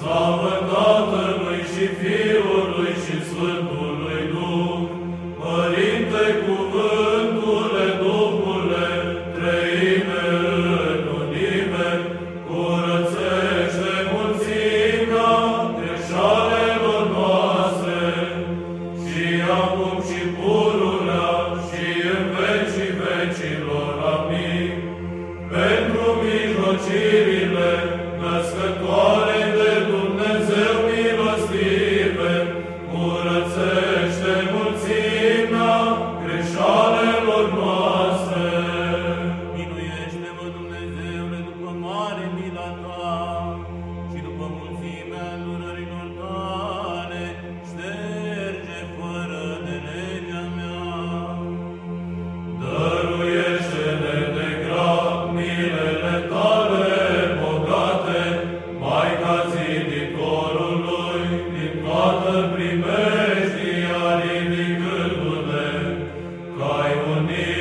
Slavă Tatălui și Fiului și Sfântului Duh, Părinte, Cuvântule, Duhule, Treime în unime, curățește mulțimea greșalelor noastre, și acum și pururea și în vecii vecilor. Amin. Pentru mijlocirile